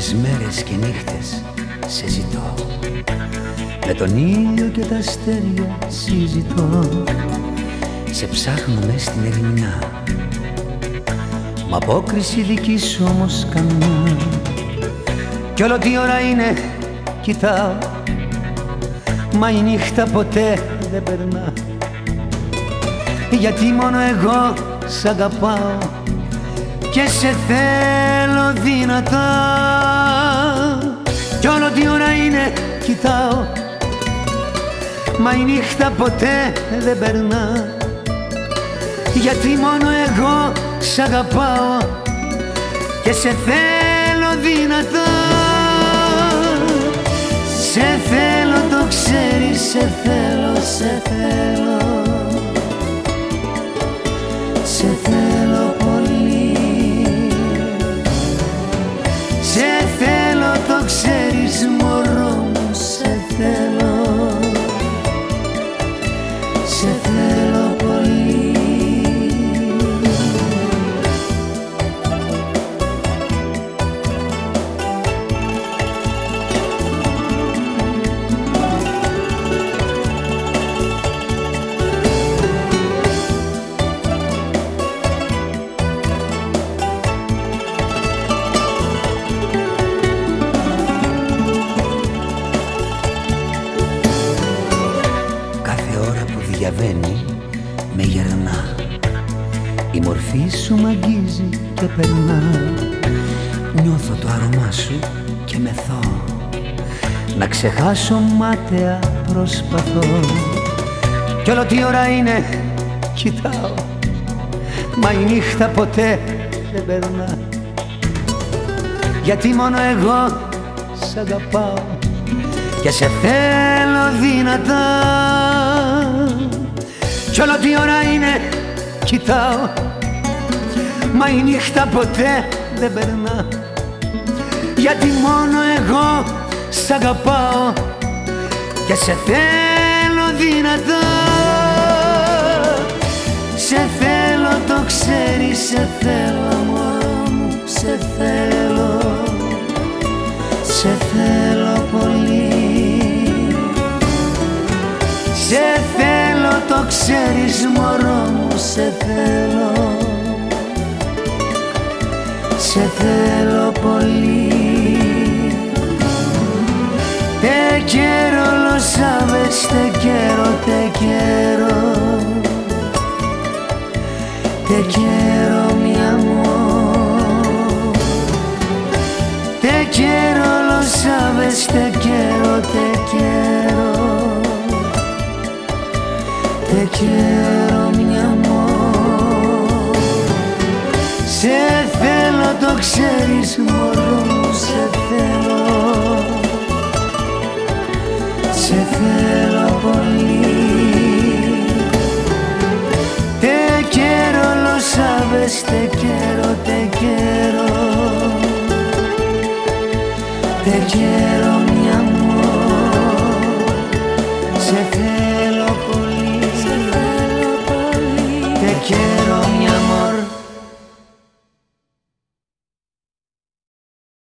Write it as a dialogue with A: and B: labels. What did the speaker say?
A: Τόσες μέρες και νύχτες σε ζητώ. Με τον ήλιο και τα αστέρια συζητώ. Σε ψάχνω μες στην ερημιά Μ' απόκριση δική σου όμως καμιά. Κι όλο τι ώρα είναι κοιτάω. Μα η νύχτα ποτέ δεν περνά. Γιατί μόνο εγώ σ' αγαπάω Και σε θέλω δυνατά. Κι όλο τι ώρα είναι κοιτάω. Μα η νύχτα ποτέ δεν περνά. Γιατί μόνο εγώ σ' αγαπάω. Και σε θέλω δυνατά. Σε θέλω το ξέρεις, σε θέλω, σε θέλω διαβαίνει με γερνά. Η μορφή σου μ' αγγίζει και περνά. Νιώθω το άρωμά σου και μεθώ. Να ξεχάσω μάταια προσπαθώ. Κι όλο τι ώρα είναι κοιτάω. Μα η νύχτα ποτέ δεν περνά. Γιατί μόνο εγώ σ' αγαπάω. Και σε θέλω δυνατά κι όλο τι ώρα είναι κοιτάω. Μα η νύχτα ποτέ δεν περνά. Γιατί μόνο εγώ σ' αγαπάω και σε θέλω δυνατά. Σε θέλω το ξέρεις, σε θέλω μωρό μου, σε θέλω. Σε θέλω πολύ. Σε θέλω το ξέρεις μωρό μου Σε θέλω Σε θέλω πολύ Te quiero lo sabes Te quiero, te quiero Te quiero Te quiero mi amor Σε θέλω το ξέρεις μωρό μου, σε θέλω Σε θέλω πολύ Te quiero, lo sabes, te quiero, te quiero Te quiero mi amor Σε θέλω πολύ